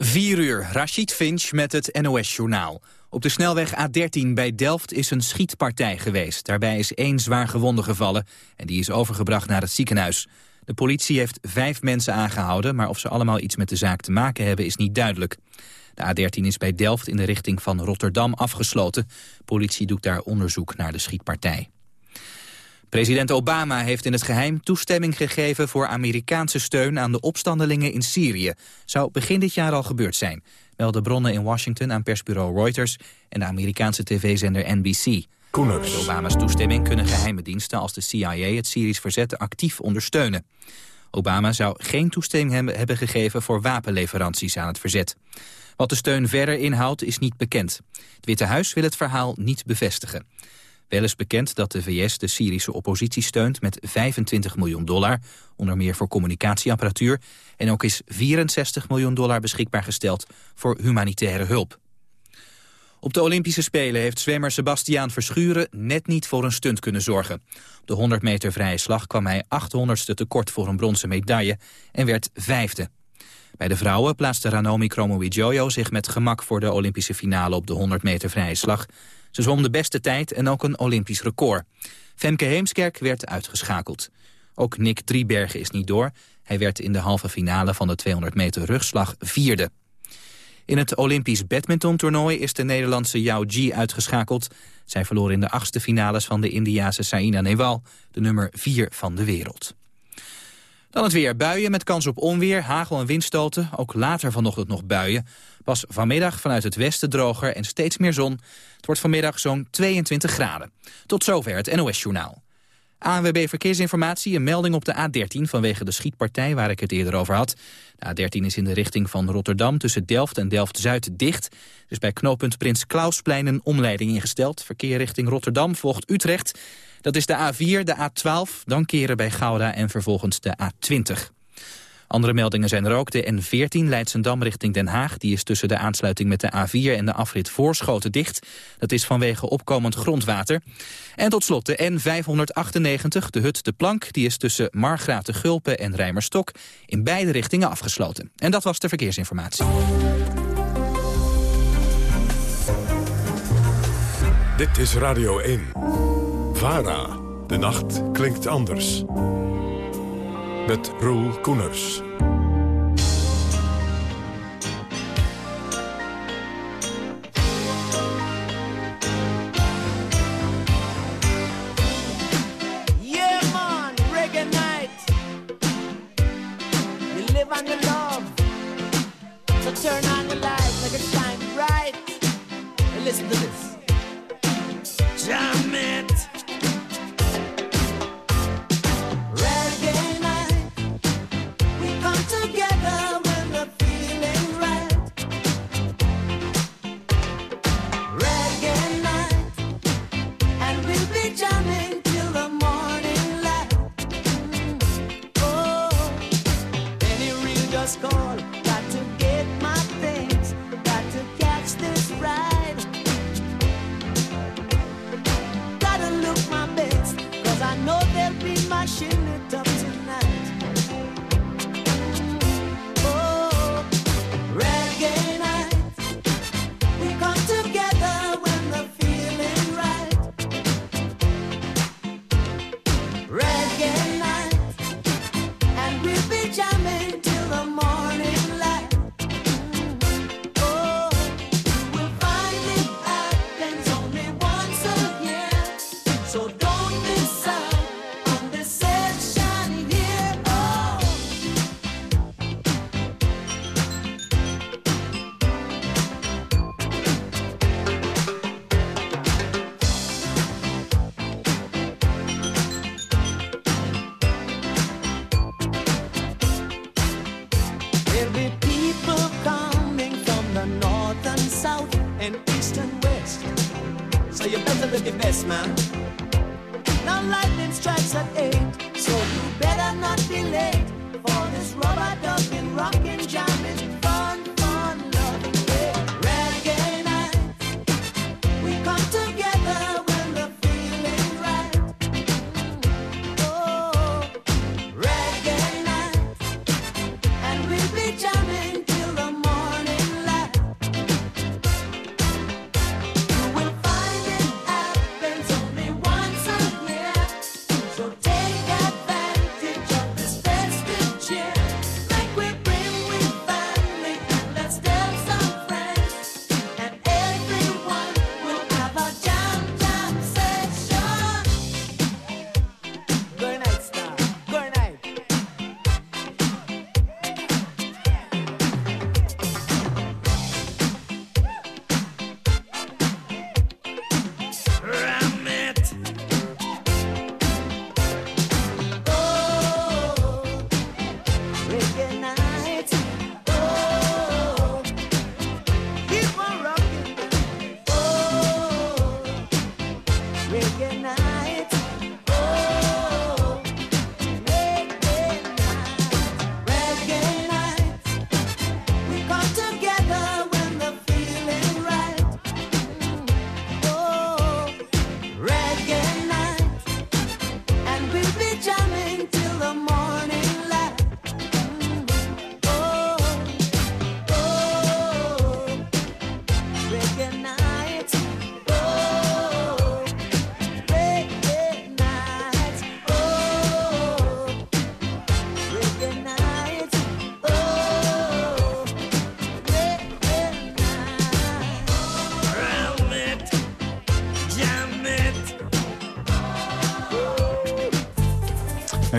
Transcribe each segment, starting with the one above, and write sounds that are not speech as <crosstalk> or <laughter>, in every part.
4 uur, Rashid Finch met het NOS-journaal. Op de snelweg A13 bij Delft is een schietpartij geweest. Daarbij is één zwaar gewonde gevallen en die is overgebracht naar het ziekenhuis. De politie heeft vijf mensen aangehouden, maar of ze allemaal iets met de zaak te maken hebben is niet duidelijk. De A13 is bij Delft in de richting van Rotterdam afgesloten. Politie doet daar onderzoek naar de schietpartij. President Obama heeft in het geheim toestemming gegeven voor Amerikaanse steun aan de opstandelingen in Syrië. Zou begin dit jaar al gebeurd zijn, melden bronnen in Washington aan persbureau Reuters en de Amerikaanse tv-zender NBC. Koeners. Met Obama's toestemming kunnen geheime diensten als de CIA het Syrisch verzet actief ondersteunen. Obama zou geen toestemming hebben gegeven voor wapenleveranties aan het verzet. Wat de steun verder inhoudt is niet bekend. Het Witte Huis wil het verhaal niet bevestigen. Wel is bekend dat de VS de Syrische oppositie steunt met 25 miljoen dollar, onder meer voor communicatieapparatuur, en ook is 64 miljoen dollar beschikbaar gesteld voor humanitaire hulp. Op de Olympische Spelen heeft zwemmer Sebastiaan Verschuren net niet voor een stunt kunnen zorgen. Op de 100 meter vrije slag kwam hij 800ste tekort voor een bronzen medaille en werd vijfde. Bij de vrouwen plaatste Ranomi Kromowidjojo zich met gemak voor de Olympische finale op de 100 meter vrije slag. Ze zwom de beste tijd en ook een Olympisch record. Femke Heemskerk werd uitgeschakeld. Ook Nick Driebergen is niet door. Hij werd in de halve finale van de 200 meter rugslag vierde. In het Olympisch badmintontoernooi is de Nederlandse Yao Ji uitgeschakeld. Zij verloor in de achtste finales van de Indiase Saina Nehwal, de nummer 4 van de wereld. Dan het weer. Buien met kans op onweer, hagel en windstoten. Ook later vanochtend nog buien. Pas vanmiddag vanuit het westen droger en steeds meer zon. Het wordt vanmiddag zo'n 22 graden. Tot zover het NOS-journaal. ANWB Verkeersinformatie, een melding op de A13 vanwege de schietpartij waar ik het eerder over had. De A13 is in de richting van Rotterdam tussen Delft en Delft-Zuid dicht. Dus bij knooppunt Prins Klausplein een omleiding ingesteld. Verkeer richting Rotterdam volgt Utrecht. Dat is de A4, de A12, dan keren bij Gouda en vervolgens de A20. Andere meldingen zijn er ook. De N14 Leidsendam richting Den Haag. Die is tussen de aansluiting met de A4 en de afrit Voorschoten dicht. Dat is vanwege opkomend grondwater. En tot slot de N598, de Hut de Plank. Die is tussen Margraten Gulpen en Rijmerstok in beide richtingen afgesloten. En dat was de verkeersinformatie. Dit is Radio 1. VARA. De nacht klinkt anders met Roel Koeners. Yeah, man, reggae night. last call.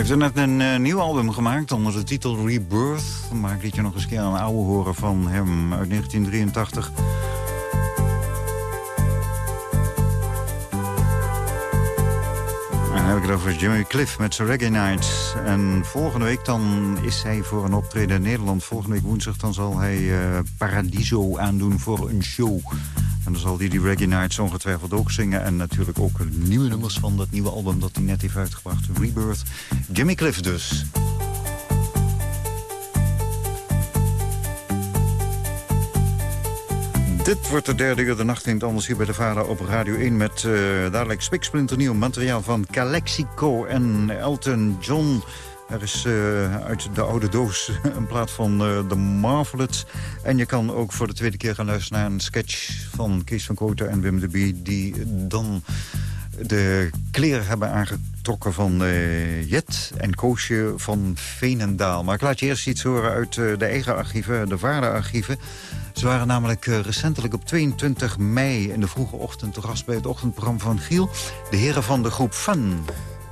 Heeft er net een uh, nieuw album gemaakt onder de titel Rebirth. Maar ik liet je nog eens een keer een oude horen van hem uit 1983. En dan heb ik het over Jimmy Cliff met zijn Reggae Nights. En volgende week dan is hij voor een optreden in Nederland. Volgende week woensdag dan zal hij uh, Paradiso aandoen voor een show. En dan zal hij die Reggae Nights ongetwijfeld ook zingen. En natuurlijk ook nieuwe nummers van dat nieuwe album dat hij net heeft uitgebracht. Rebirth. Jimmy Cliff dus. Dit wordt de derde uur de nacht in het anders hier bij de Vader op Radio 1... met uh, dadelijk spiksplinternieuw materiaal van Calexico en Elton John... Er is uh, uit de oude doos <laughs> een plaat van uh, The Marvelettes. En je kan ook voor de tweede keer gaan luisteren naar een sketch van Kees van Kooten en Wim de Bie... die dan de kleren hebben aangetrokken van uh, Jet en Koosje van Veenendaal. Maar ik laat je eerst iets horen uit de eigen archieven, de vaderarchieven. Ze waren namelijk recentelijk op 22 mei in de vroege ochtend... te gast bij het ochtendprogramma van Giel. De heren van de groep Fun.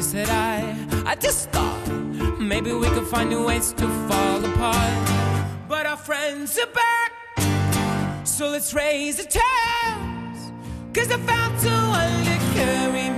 That I, I just thought maybe we could find new ways to fall apart. But our friends are back, so let's raise a toast. Cause I found someone to carry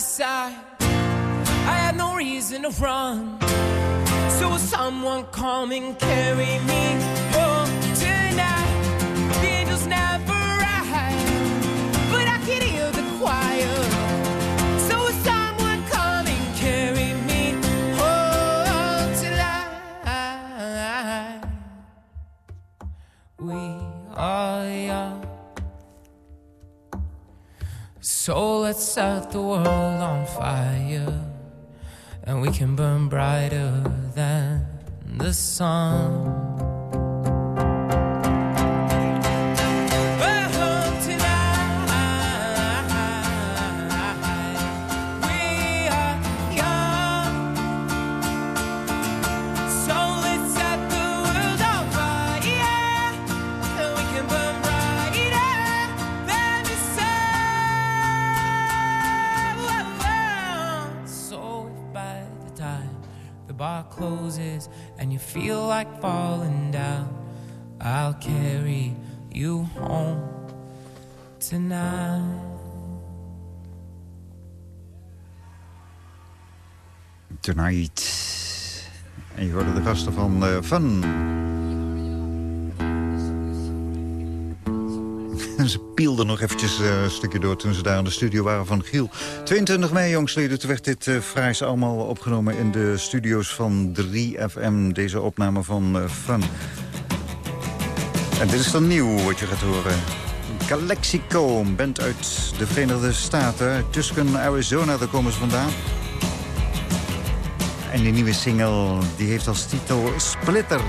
side. I had no reason to run. So will someone come and carry me oh, home tonight. The angels never ride, but I can hear the choir. So will someone come and carry me home tonight. We are. Set the world on fire, and we can burn brighter than the sun. Closes and you feel like falling down, I'll carry you home tonight. Tonight. En je hoorde de gasten van uh, Fun. Ze pielden nog eventjes uh, een stukje door toen ze daar in de studio waren van Giel. 22 mei, jongsleden, toen werd dit uh, fraais allemaal opgenomen in de studio's van 3FM. Deze opname van uh, Fun. En dit is dan nieuw wat je gaat horen. Calexico, band uit de Verenigde Staten. Tusken, Arizona, daar komen ze vandaan. En die nieuwe single die heeft als titel Splitter.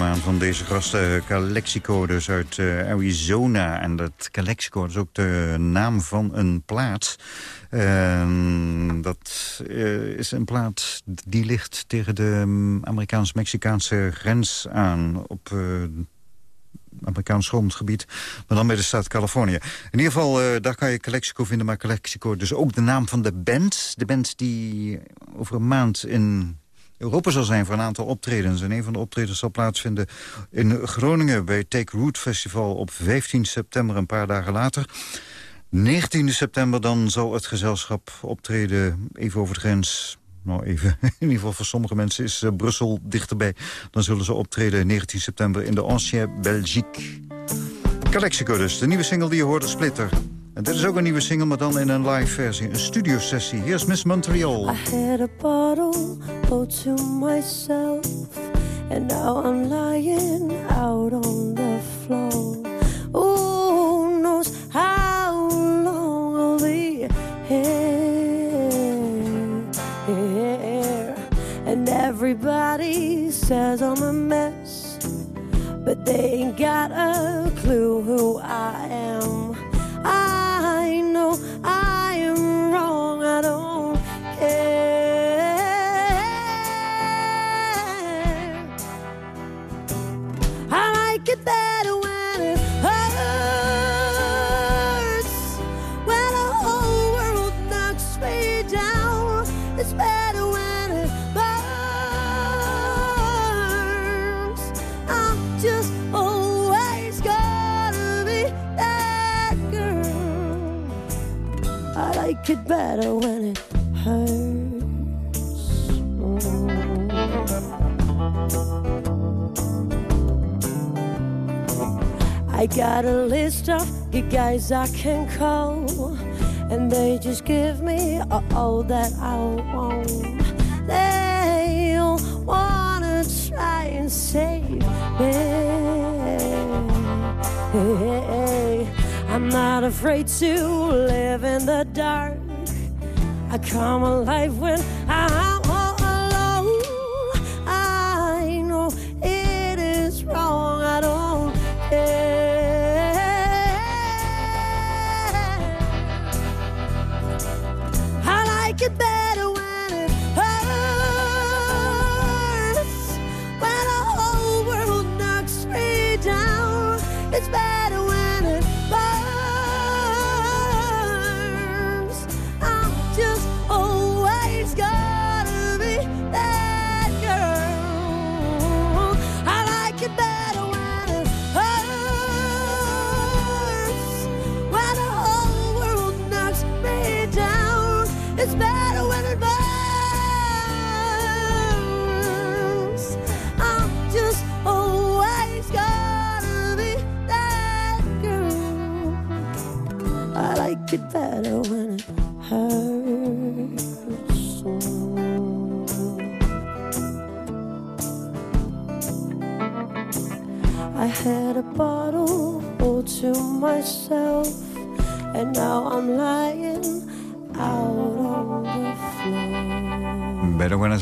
Aan van deze gasten. Calexico, dus uit uh, Arizona. En dat Calexico is ook de naam van een plaats. dat uh, is een plaats die ligt tegen de mm, Amerikaans-Mexicaanse grens aan... op Amerikaans grondgebied, maar dan bij de staat Californië. In ieder geval, daar kan je Calexico vinden, maar Calexico dus ook de naam van de band. De band die over een maand in Europa zal zijn voor een aantal optredens. En een van de optredens zal plaatsvinden in Groningen... bij Take Root Festival op 15 september, een paar dagen later. 19 september dan zal het gezelschap optreden even over de grens... Nou, even. <laughs> In ieder geval voor sommige mensen is uh, Brussel dichterbij. Dan zullen ze optreden 19 september in de Ancien Belgique. Calexico dus, de nieuwe single die je hoort, Splitter. En dit is ook een nieuwe single, maar dan in een live versie. Een studiosessie. Hier is Miss Montreal. I had a bottle, both to myself. And now I'm lying out on the floor. Who knows how long I'll be here. And everybody says I'm a mess. But they ain't got a clue who I am. It better when it hurts. Oh. I got a list of good guys I can call, and they just give me all that I want. They wanna try and save me. I'm not afraid to live in the dark. I come alive when I'm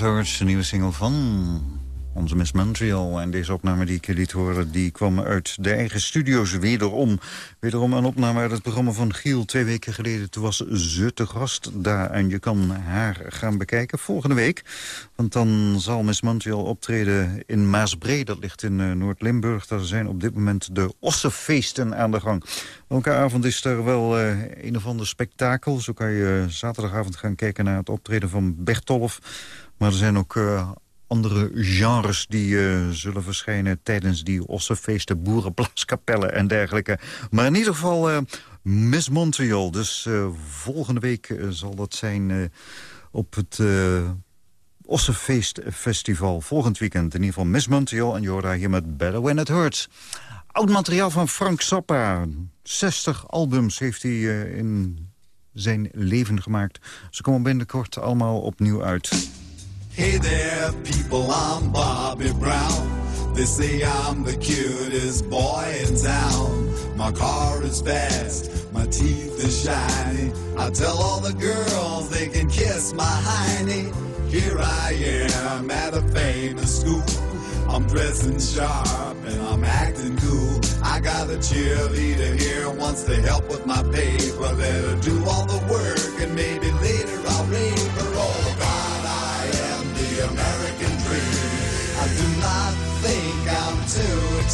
de nieuwe single van onze Miss Montreal. En deze opname die ik je liet horen, die kwam uit de eigen studio's wederom. Wederom een opname uit het programma van Giel twee weken geleden. Toen was ze te gast daar en je kan haar gaan bekijken volgende week. Want dan zal Miss Montreal optreden in Maasbree. Dat ligt in eh, Noord-Limburg. Daar zijn op dit moment de ossenfeesten aan de gang. Elke avond is er wel eh, een of ander spektakel. Zo kan je zaterdagavond gaan kijken naar het optreden van Bertolf. Maar er zijn ook eh, andere genres die eh, zullen verschijnen... tijdens die ossenfeesten, boerenblaaskapellen en dergelijke. Maar in ieder geval eh, Miss Montreal. Dus volgende week zal dat zijn op het... Ossenfeestfestival volgend weekend. In ieder geval Miss Montreal en Jorda hier met Better When It Hurts. Oud materiaal van Frank Zappa. 60 albums heeft hij in zijn leven gemaakt. Ze komen binnenkort allemaal opnieuw uit. Hey there, people, I'm Bobby Brown. They say I'm the cutest boy in town. My car is fast, my teeth are shiny. I tell all the girls they can kiss my hiney. Here I am at a famous school. I'm dressing sharp and I'm acting cool. I got a cheerleader here wants to help with my paper. Let her do all the work and maybe later I'll rape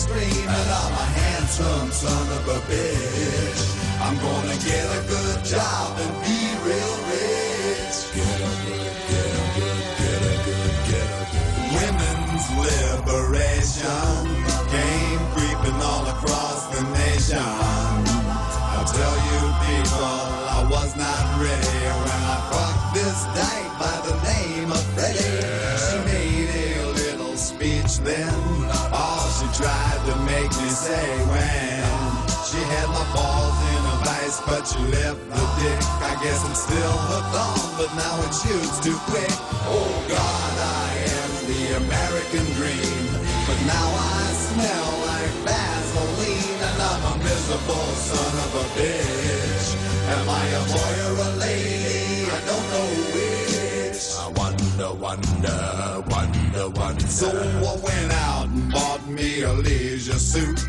and I'm a handsome son of a bitch. I'm gonna get a good job and be real rich. Get a good, get a good, get a good, get a good. Women's liberation came creeping all across the nation. I tell you people, I was not ready when I fucked this dyke by the name of Freddie. She made a little speech then, tried to make me say when she had my balls in a vice, but she left the dick. I guess I'm still hooked on, but now it shoots too quick. Oh God, I am the American dream, but now I smell like Vaseline, and I'm a miserable son of a bitch. Am I a boy or a lady? I don't know which. I wonder, wonder, wonder, wonder. So I went out me a leisure suit.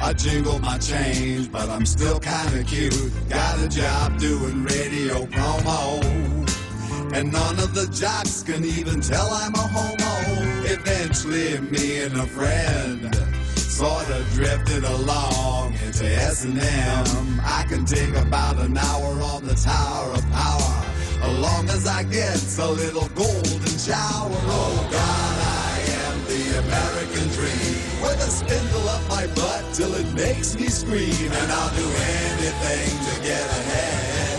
I jingle my change, but I'm still kinda cute. Got a job doing radio promo. And none of the jocks can even tell I'm a homo. Eventually, me and a friend sort of drifted along into S&M. I can take about an hour on the Tower of Power, as long as I get a little golden shower. Oh God, I am the American dream, with a spindle up my butt till it makes me scream, and I'll do anything to get ahead.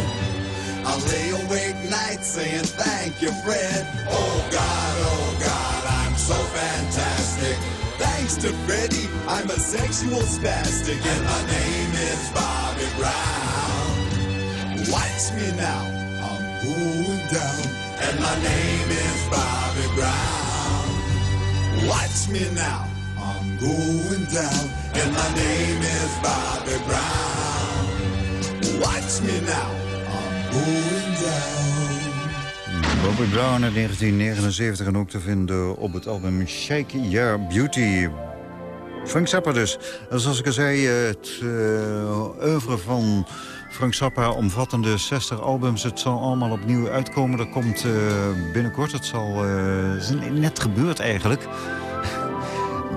I'll lay awake nights saying thank you, Fred. Oh God, oh God, I'm so fantastic. Thanks to Freddie, I'm a sexual spastic, and my name is Bobby Brown. Watch me now, I'm going down, and my name is Bobby Brown. Watch me now, going down, and my name is Bobby Brown. Watch me now, I'm going down. Bobby Brown uit 1979 en ook te vinden op het album Shake Your Beauty. Frank Zappa dus. Zoals ik al zei, het uh, oeuvre van Frank Zappa omvattende 60 albums. Het zal allemaal opnieuw uitkomen. Dat komt uh, binnenkort. Het zal uh, net gebeurd eigenlijk.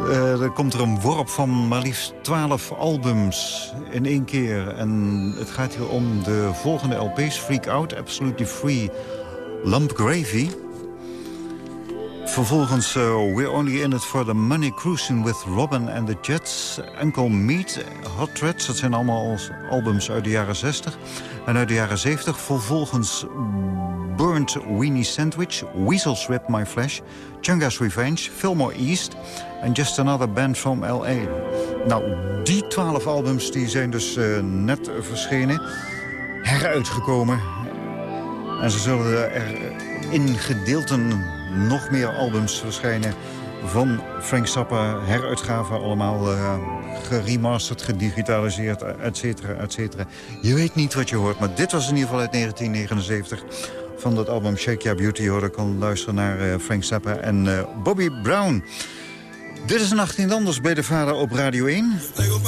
Uh, er komt er een worp van maar liefst 12 albums in één keer. En het gaat hier om de volgende LP's. Freak Out, Absolutely Free, Lump Gravy. Vervolgens uh, We're Only In It For The Money Cruising With Robin and The Jets. Uncle Meat, Hot Threads. Dat zijn allemaal albums uit de jaren 60 en uit de jaren 70. Vervolgens Burnt Weenie Sandwich, Weasels Rip My Flesh... Chunga's Revenge, Fillmore East en Just Another Band from L.A. Nou, die twaalf albums die zijn dus uh, net verschenen. Heruitgekomen. En ze zullen er in gedeelten nog meer albums verschijnen van Frank Zappa. Heruitgaven allemaal uh, geremasterd, gedigitaliseerd, et cetera, et cetera. Je weet niet wat je hoort, maar dit was in ieder geval uit 1979 van dat album Shake Your Beauty. Je kan luisteren naar uh, Frank Zappa en uh, Bobby Brown. Dit is een 18 anders bij de vader op Radio 1. Es un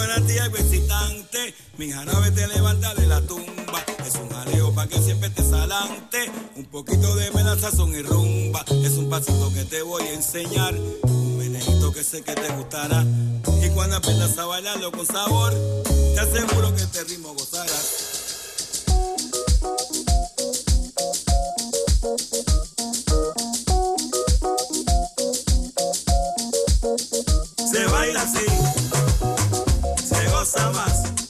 que siempre. Un poquito de sazón y rumba. Es un pasito que te voy a enseñar. Un menejito que sé que te gustará. Y cuando aprendas a bailarlo con sabor, te aseguro que este ritmo gozarás. Samas.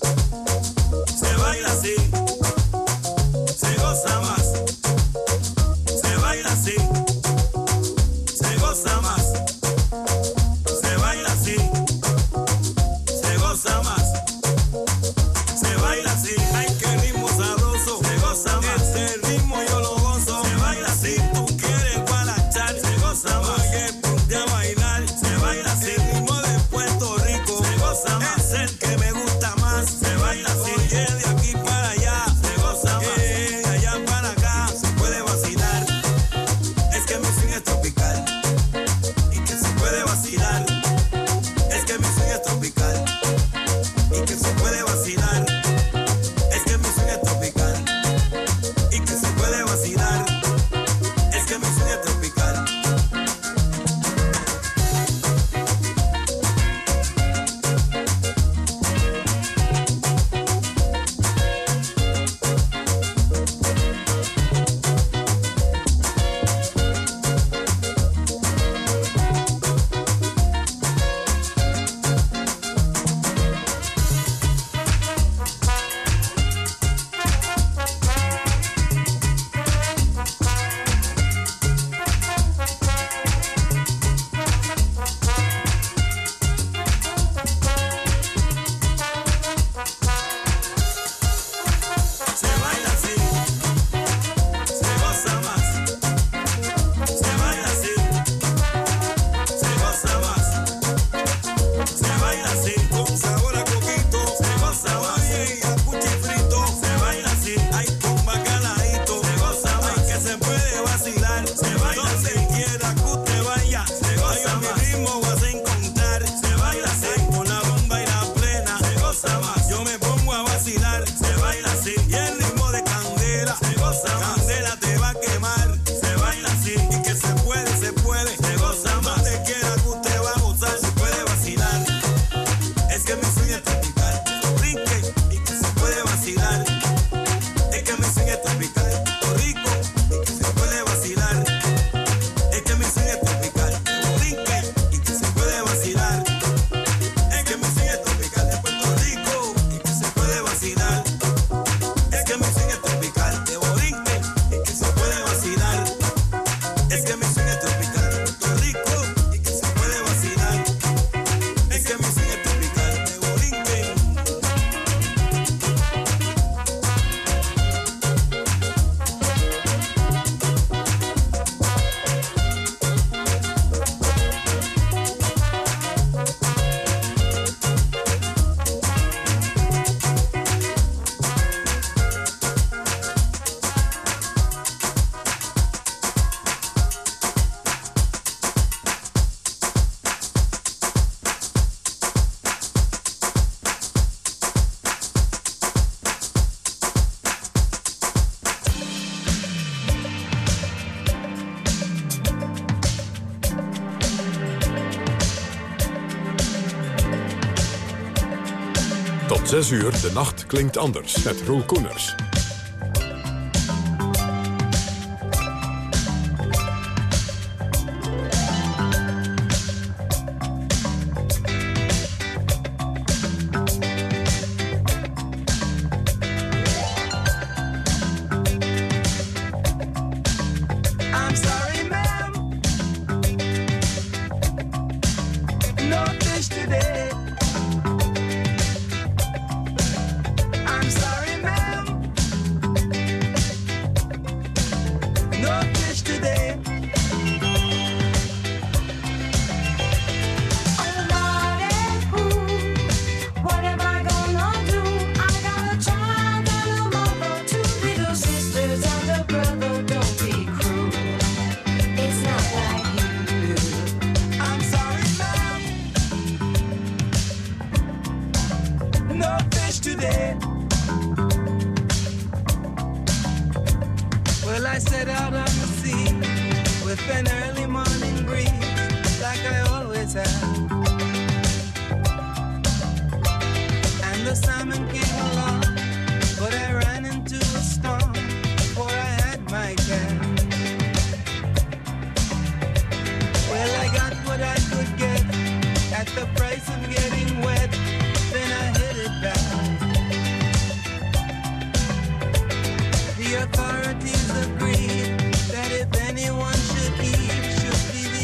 6 uur, de nacht klinkt anders met Roel Koeners.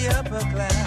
the upper class.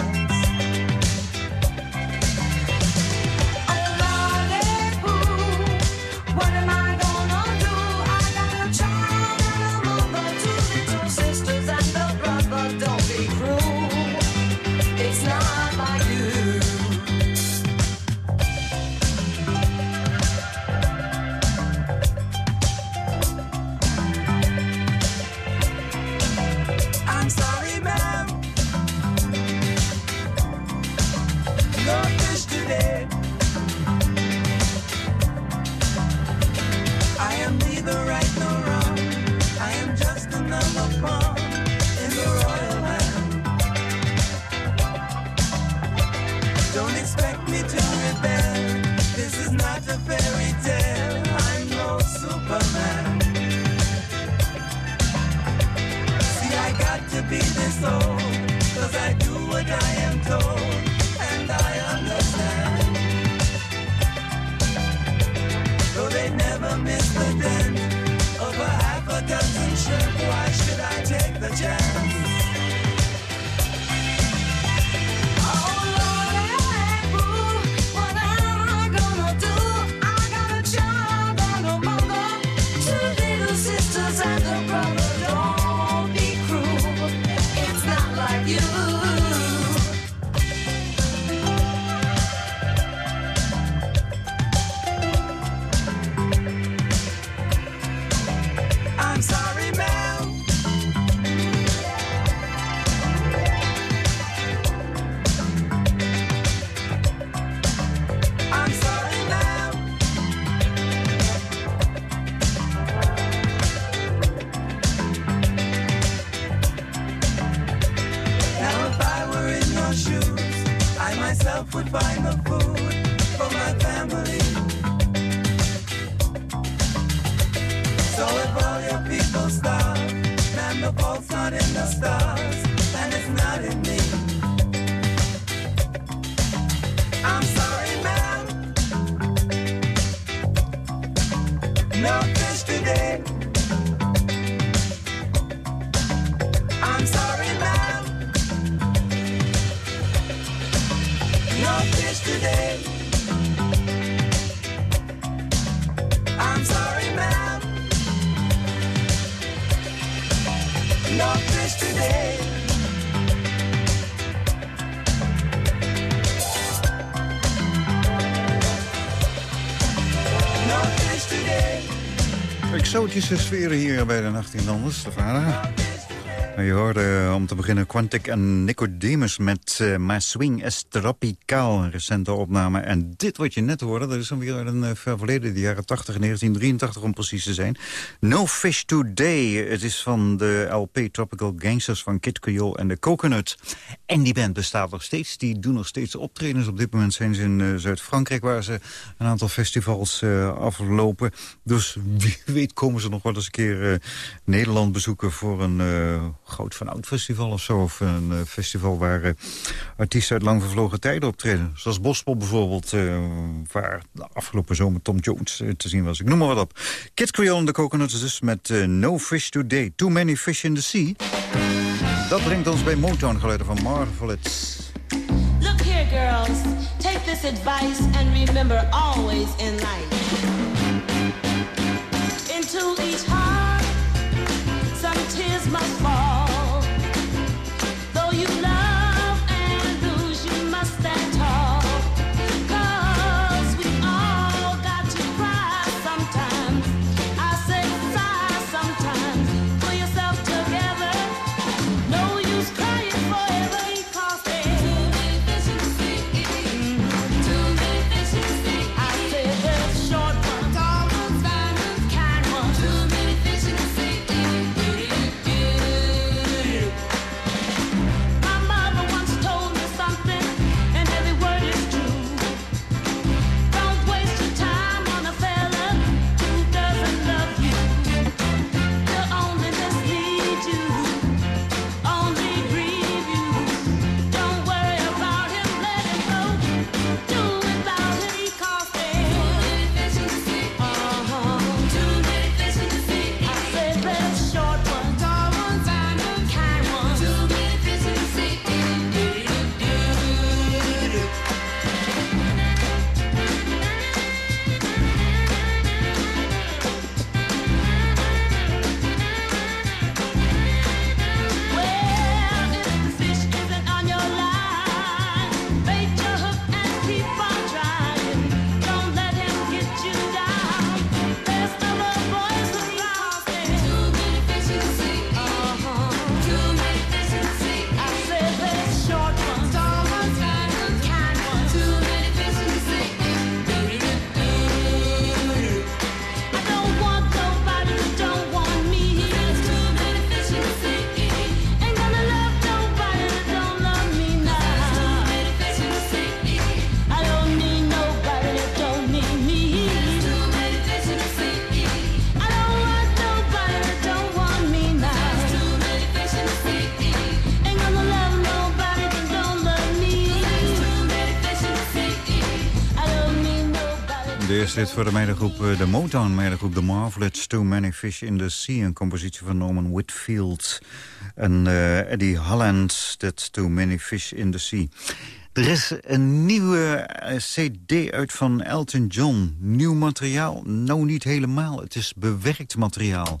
jes weer hier bij de 18:00 uur de faraa je hoorde eh, om te beginnen Quantic en Nicodemus met uh, My Swing is Tropical, een recente opname. En dit wat je net hoorde, dat is dan weer een uh, ver verleden, de jaren 80, 1983 om precies te zijn. No Fish Today, het is van de LP Tropical Gangsters van Kid Creole en de Coconut. En die band bestaat nog steeds, die doen nog steeds optredens. Op dit moment zijn ze in Zuid-Frankrijk, waar ze een aantal festivals aflopen. Dus <laughs> wie weet komen ze nog wel eens een keer Nederland bezoeken voor een groot van oud festival of zo. Of een uh, festival waar uh, artiesten uit lang vervlogen tijden optreden. Zoals Bospel bijvoorbeeld, uh, waar de afgelopen zomer Tom Jones te zien was. Ik noem maar wat op. Kid Creole en de Coconuts dus met No Fish Today. Too Many Fish in the Sea. Dat brengt ons bij Motown geluiden van Marvelous. Look here girls, take this advice and remember always in life. Into each heart, some tears must fall. Dit voor de meidengroep, eh, de Motown-meidengroep... The Marvelettes, Too Many Fish in the Sea... een compositie van Norman Whitfield en uh, Eddie Holland... That's Too Many Fish in the Sea. Er is een nieuwe eh, cd uit van Elton John. Nieuw materiaal? Nou, niet helemaal. Het is bewerkt materiaal.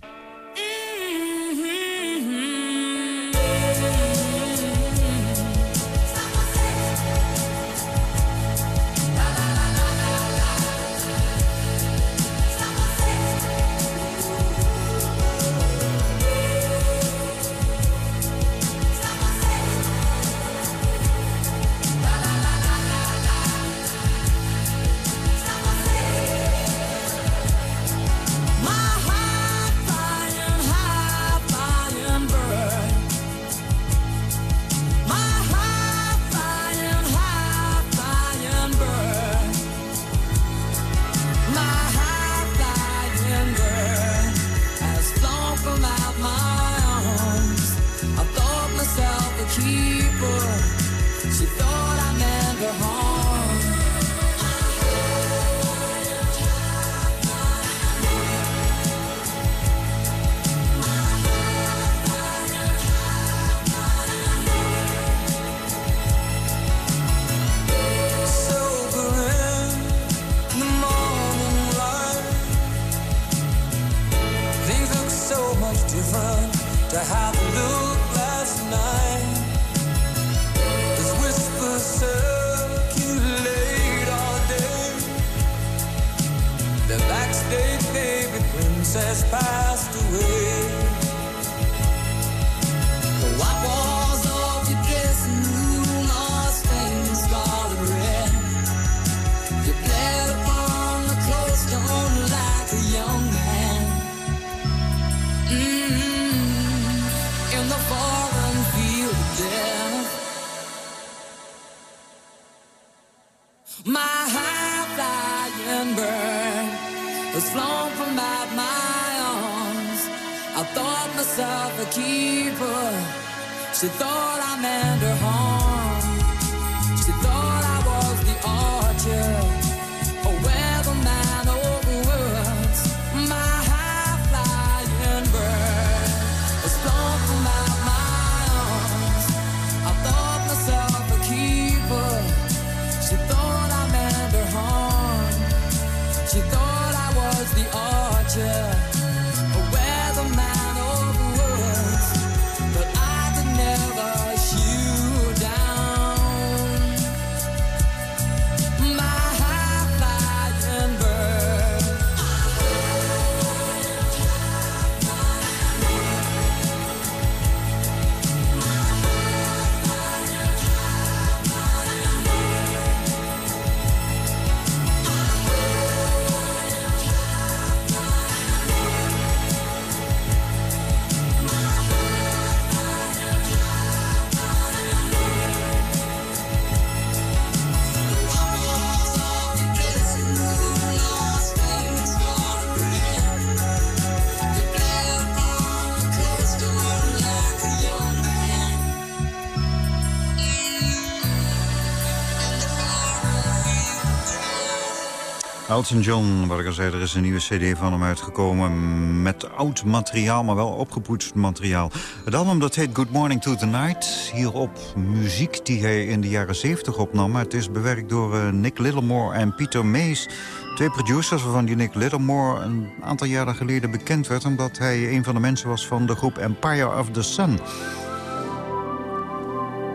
Elton John, wat ik al zei, er is een nieuwe cd van hem uitgekomen... met oud materiaal, maar wel opgepoetst materiaal. Het album dat heet Good Morning to the Night. Hierop muziek die hij in de jaren 70 opnam. Maar het is bewerkt door eh, Nick Littlemore en Peter Mays... Twee producers waarvan die Nick Littlemore een aantal jaren geleden bekend werd... omdat hij een van de mensen was van de groep Empire of the Sun...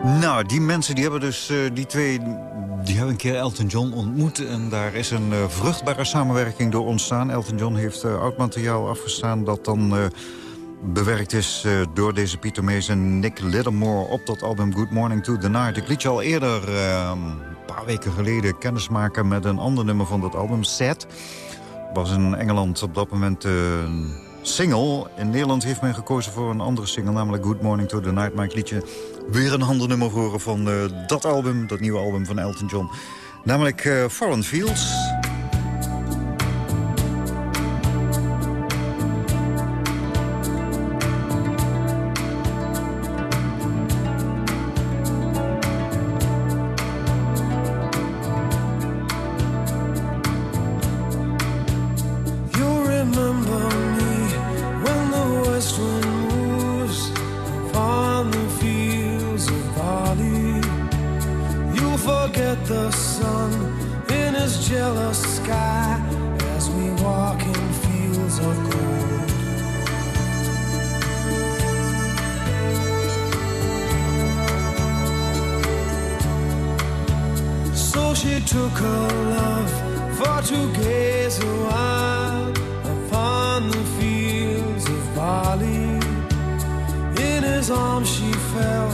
Nou, die mensen die hebben dus, eh, die twee, die hebben een keer Elton John ontmoet. En daar is een eh, vruchtbare samenwerking door ontstaan. Elton John heeft eh, oud materiaal afgestaan dat dan bewerkt is door deze Peter Mays en Nick Littlemore op dat album Good Morning to the Night. Ik liet je al eerder, een paar weken geleden, kennismaken met een ander nummer van dat album, Set. Was in Engeland op dat moment een single. In Nederland heeft men gekozen voor een andere single, namelijk Good Morning to the Night. Maar ik liet je weer een ander nummer horen van eh, dat album, dat nieuwe album van Elton John. Namelijk eh, Foreign Fields. The sun in his jealous sky as we walk in fields of gold. So she took her love for to gaze a while upon the fields of barley. In his arms she fell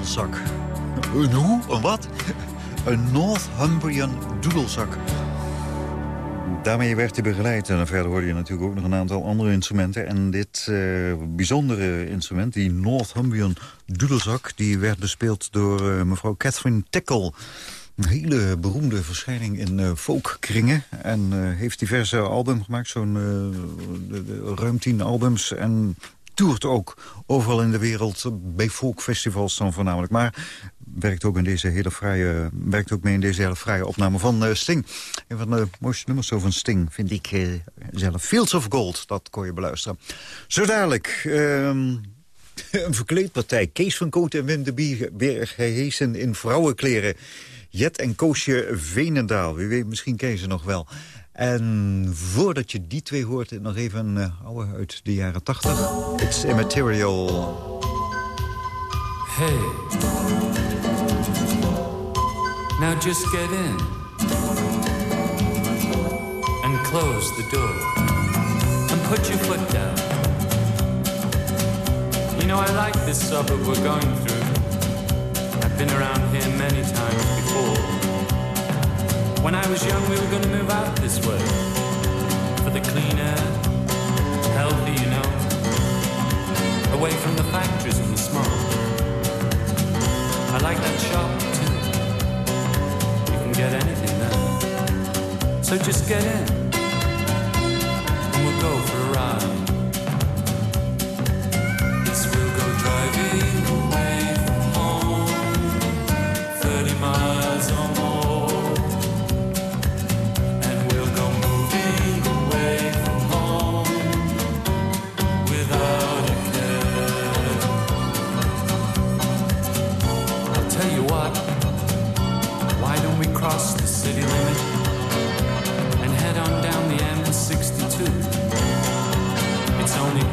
Een hoe? Een wat? Een Northumbrian doedelzak. Daarmee werd hij begeleid. En verder hoorde je natuurlijk ook nog een aantal andere instrumenten. En dit uh, bijzondere instrument, die Northumbrian doedelzak... die werd bespeeld door uh, mevrouw Catherine Tickle. Een hele beroemde verschijning in uh, folkkringen. En heeft diverse albums gemaakt, zo'n ruim tien albums. En toert ook overal in de wereld bij folkfestivals dan voornamelijk. Maar werkt ook, in deze hele fraaie, werkt ook mee in deze hele fraaie opname van uh, Sting. Een van de mooiste nummers zo van Sting vind ik uh, zelf. Fields of Gold, dat kon je beluisteren. Zo dadelijk... Uh, <laughs> een verkleedpartij. Kees van Koot en Wim de Bier gehesen in vrouwenkleren. Jet en Koosje Venendaal. Wie weet, misschien ken je ze nog wel. En voordat je die twee hoort, nog even een uh, oude uit de jaren 80. It's Immaterial. Hey. Now just get in and close the door and put your foot down. You know, I like this suburb we're going through. I've been around here many times. When I was young, we were to move out this way for the clean air, healthy, you know, away from the factories and the smoke. I like that shop too. You can get anything there. So just get in and we'll go for a ride.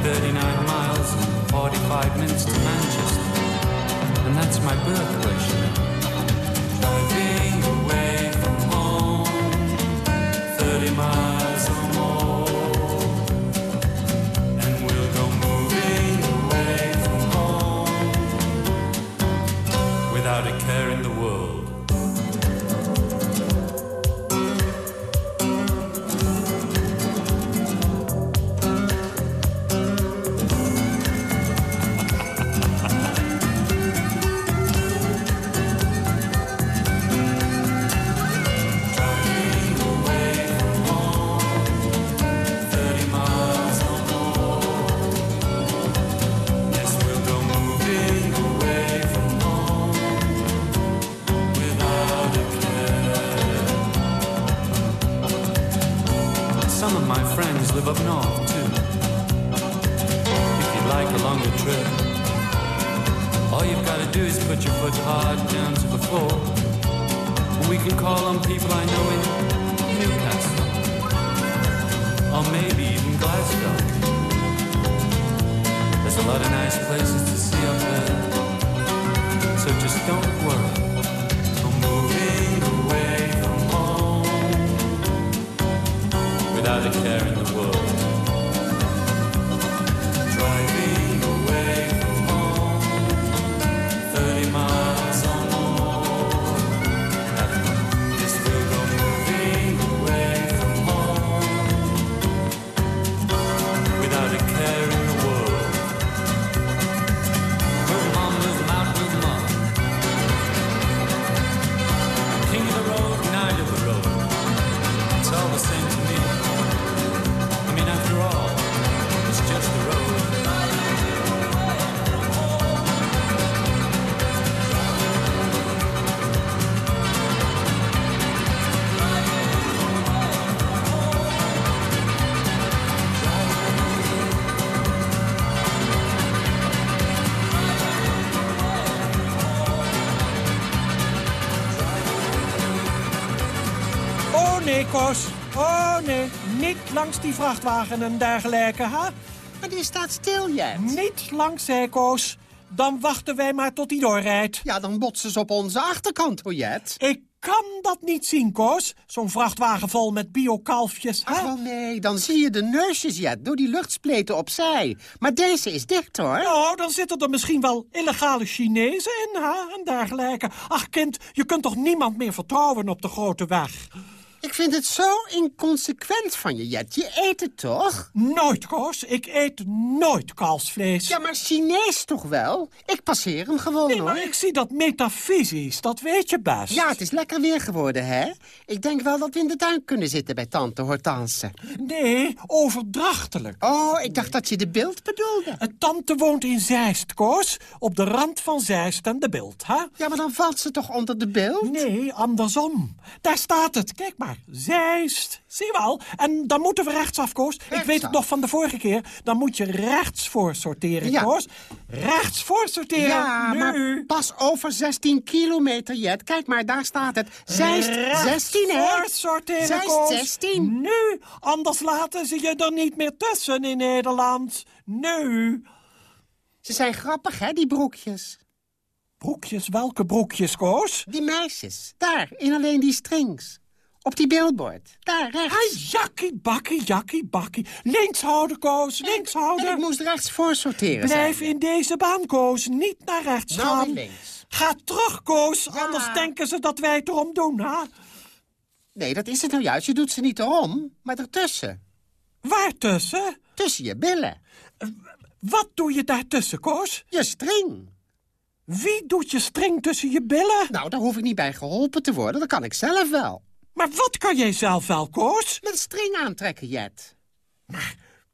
39 miles and 45 minutes to Manchester, and that's my birthplace, you know. Driving away from home, 30 miles nee, Kos. Oh nee, niet langs die vrachtwagen en dergelijke, hè? Maar die staat stil, Jet. Niet langs zij, Koos. Dan wachten wij maar tot hij doorrijdt. Ja, dan botsen ze op onze achterkant, hoor, Jet. Ik kan dat niet zien, Koos. Zo'n vrachtwagen vol met biokalfjes. hè? Ach, wel nee, dan zie je de neusjes, Jet, door die luchtspleten opzij. Maar deze is dicht, hoor. Nou, dan zitten er misschien wel illegale Chinezen in, hè, en dergelijke. Ach, kind, je kunt toch niemand meer vertrouwen op de grote weg? Ik vind het zo inconsequent van je, Jet. Je eet het toch? Nooit, Koos. Ik eet nooit kalfsvlees. Ja, maar Chinees toch wel? Ik passeer hem gewoon, Nee, hoor. maar ik zie dat metafysisch. Dat weet je best. Ja, het is lekker weer geworden, hè? Ik denk wel dat we in de tuin kunnen zitten bij tante Hortense. Nee, overdrachtelijk. Oh, ik dacht dat je de beeld bedoelde. Het tante woont in Zeist, Koos. Op de rand van Zeist en de beeld, hè? Ja, maar dan valt ze toch onder de beeld? Nee, andersom. Daar staat het. Kijk maar. Zeist. Zie je wel? En dan moeten we rechtsaf, Koos. Ik weet het nog van de vorige keer. Dan moet je rechts voor sorteren, Ja. Koos. Rechts voor sorteren. Ja, nu. maar pas over 16 kilometer, Jet. Kijk maar, daar staat het. Zeist Rechts 16, hè? voor sorteren, Zeist Koos. 16. Nu, anders laten ze je er niet meer tussen in Nederland. Nu. Ze zijn grappig, hè, die broekjes. Broekjes, welke broekjes, Koos? Die meisjes. Daar, in alleen die strings. Op die billboard. Daar, rechts. Ah, jakkie, bakkie, jakkie, bakkie. Links houden, Koos, links En ik houden. moest rechts voor sorteren Blijf zijn. in deze baan, Koos. Niet naar rechts Nou, gaan. in links. Ga terug, Koos. Ja. Anders denken ze dat wij het erom doen, hè? Nee, dat is het nou juist. Je doet ze niet erom, maar ertussen. Waartussen? Tussen je billen. Wat doe je daartussen, Koos? Je string. Wie doet je string tussen je billen? Nou, daar hoef ik niet bij geholpen te worden. Dat kan ik zelf wel. Maar wat kan jij zelf wel, Koos? Met string aantrekken, Jet.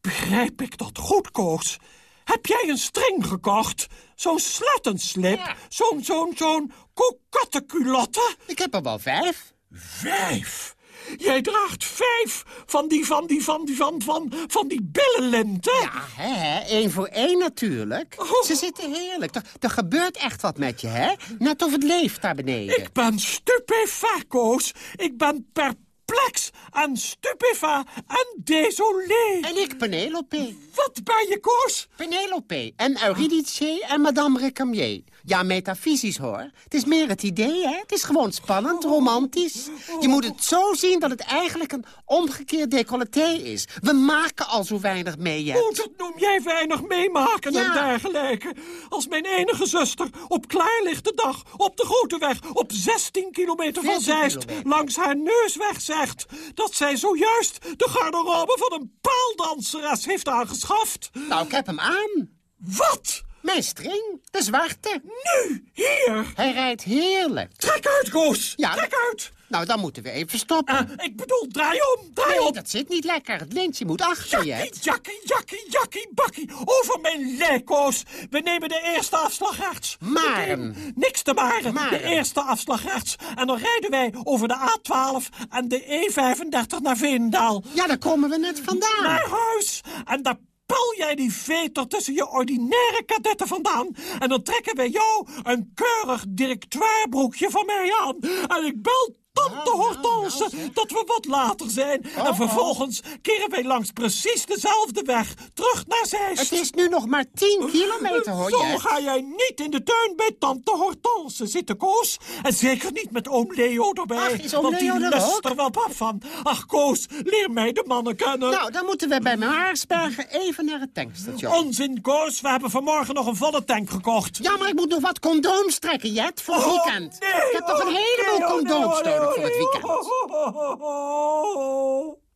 Begrijp ik dat goed, Koos? Heb jij een string gekocht? Zo'n slettenslip? Ja. Zo'n, zo'n, zo'n kokattenculotte? Ik heb er wel vijf. Vijf? Jij draagt vijf van die, van die, van die, van, van, van die billenlinten? Ja, hè, één voor één natuurlijk. Oh. Ze zitten heerlijk. Er, er gebeurt echt wat met je, hè? Net of het leeft daar beneden. Ik ben stupefat, Koos. Ik ben perplex en stupefat en désolé. En ik Penelope. Wat ben je, Koos? Penelope en Eurydice en Madame Recamier. Ja, metafysisch hoor. Het is meer het idee, hè? Het is gewoon spannend, romantisch. Je moet het zo zien dat het eigenlijk een omgekeerd decolleté is. We maken al zo weinig mee, Jet. Oh, dat noem jij weinig meemaken en dergelijke. Als mijn enige zuster op klaarlichte dag op de grote weg op 16 kilometer van 14 Zeist langs haar neusweg zegt dat zij zojuist de garderobe van een paaldanseres heeft aangeschaft. Nou, ik heb hem aan. Wat? Mijn string, de zwarte. Nu, hier. Hij rijdt heerlijk. Trek uit, Koos. Ja, Trek uit. Nou, dan moeten we even stoppen. Eh, ik bedoel, draai om, draai nee, om. dat zit niet lekker. Het lintje moet achter, Jakkie, Jet. jakkie, jakkie, jakkie, bakkie. Over mijn lijk, Koos. We nemen de eerste afslag rechts. Maren. Niks te maren. Maren. De eerste afslag rechts. En dan rijden wij over de A12 en de E35 naar Veenendaal. Ja, daar komen we net vandaan. Naar huis. En daar pal jij die veter tussen je ordinaire kadetten vandaan. En dan trekken wij jou een keurig directeurbroekje van mij aan. En ik bel tante Hortense dat we wat later zijn. En vervolgens keren wij langs precies dezelfde weg terug naar Zeist. Het is nu nog maar 10 kilometer, hoor, Zo Jet. ga jij niet in de tuin bij tante Hortense zitten, Koos. En zeker niet met oom Leo erbij. Ach, is oom want die Leo er lust er wel pap van. Ach, Koos, leer mij de mannen kennen. Nou, dan moeten we bij Maarsbergen even naar het tankstation. Onzin, Koos. We hebben vanmorgen nog een volle tank gekocht. Ja, maar ik moet nog wat condooms trekken, Jet, voor het Oh, weekend. nee, ik heb toch oh, een heleboel oh, nee, condooms oh, nee, voor het nee, weekend.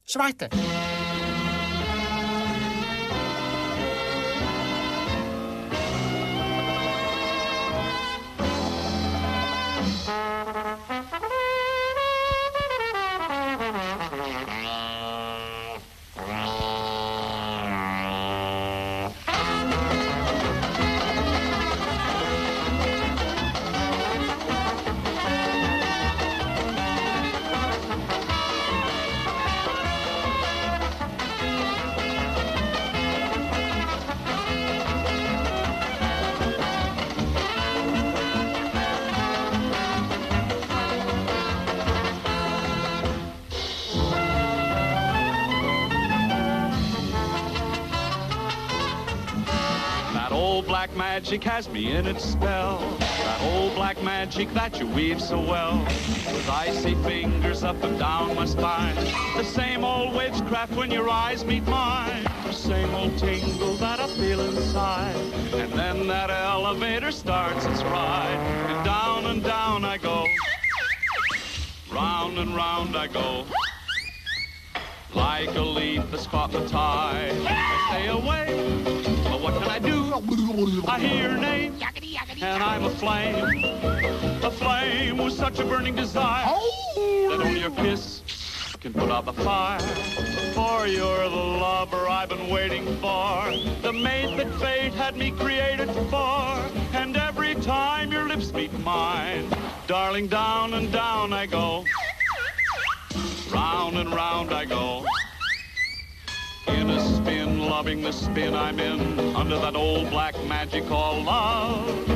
Zwarte. Black magic has me in its spell. That old black magic that you weave so well. With icy fingers up and down my spine. The same old witchcraft when your eyes meet mine. The same old tingle that I feel inside. And then that elevator starts its ride. And down and down I go. Round and round I go. Like a leaf that's caught the tide. I stay away, but what can I do? I hear your name, and I'm a flame. A flame with such a burning desire oh! that only your kiss can put out the fire. For you're the lover I've been waiting for, the mate that fate had me created for. And every time your lips meet mine, darling, down and down I go. Round and round I go. In a loving the spin I'm in, under that old black magic called love.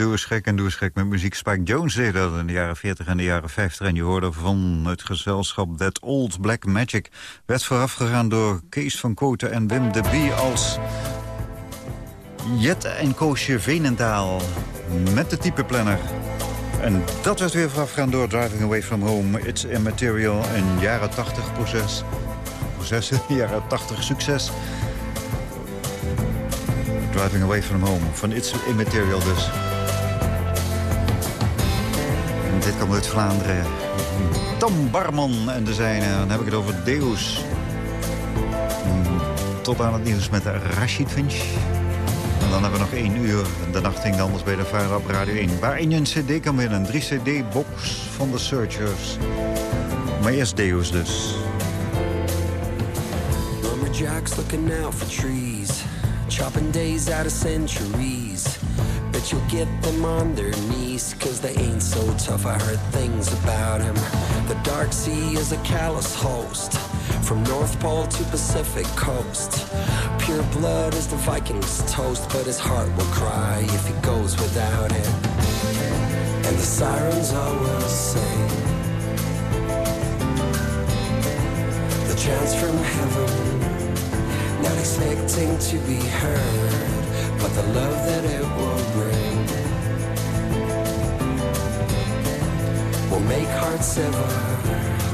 Doe eens gek en doe eens gek met muziek. Spike Jones deed dat in de jaren 40 en de jaren 50. En je hoorde van het gezelschap That Old Black Magic. Werd voorafgegaan door Kees van Koten en Wim de Bie als Jet en Koosje Venendaal. Met de typeplanner. En dat werd weer voorafgegaan door Driving Away From Home. It's Immaterial, een jaren 80 proces. Proces, <laughs> jaren 80 succes. Driving Away From Home, van It's Immaterial dus. Dit komt uit Vlaanderen. Tom Barman en de zijne. Dan heb ik het over Deus. Mm, Tot aan het nieuws met Rashid Finch. En dan hebben we nog één uur. De nacht ging anders bij de Vader Radio 1. Waarin je een cd kan winnen. Een 3-cd-box van de Searchers. Maar eerst Deus dus. Lumberjacks looking out for trees. Chopping days out of centuries. But you'll get them on their knees, cause they ain't so tough. I heard things about him. The Dark Sea is a callous host. From North Pole to Pacific coast. Pure blood is the Viking's toast, but his heart will cry if he goes without it. And the sirens will sing. The chants from heaven not expecting to be heard, but the love that it will make hearts sever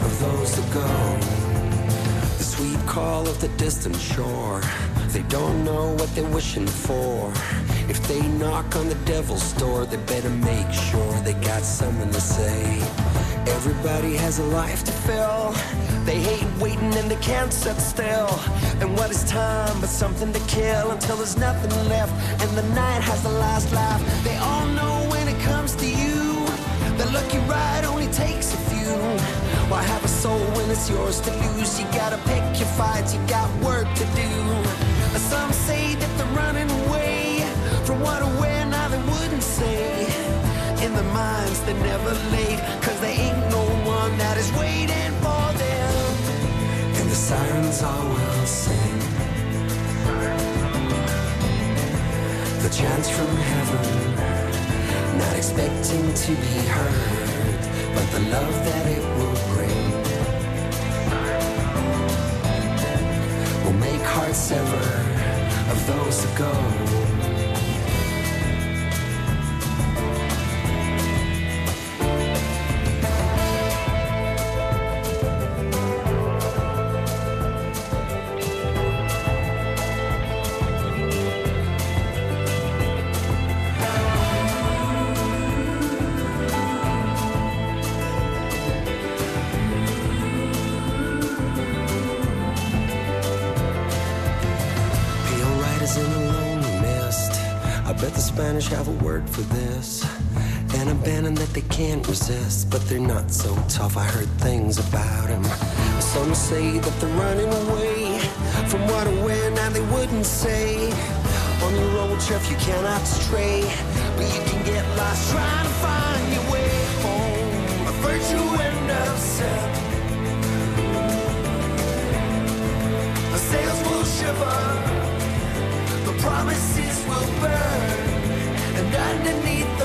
of those that go. The sweet call of the distant shore, they don't know what they're wishing for. If they knock on the devil's door, they better make sure they got something to say. Everybody has a life to fill. They hate waiting and they can't sit still. And what is time but something to kill until there's nothing left and the night has the last laugh? They all know Why have a soul when it's yours to lose? You gotta pick your fights, you got work to do. Some say that they're running away from what or where, now they wouldn't say. In their minds, they're never late, cause they ain't no one that is waiting for them. And the sirens all will sing. The chants from heaven, not expecting to be heard, but the love that it will hearts of those that go. exist, but they're not so tough. I heard things about him. Some say that they're running away from what or where, now they wouldn't say. On your own turf, you cannot stray, but you can get lost trying to find your way home. A virtue and a self. The sails will shiver, the promises will burn, and underneath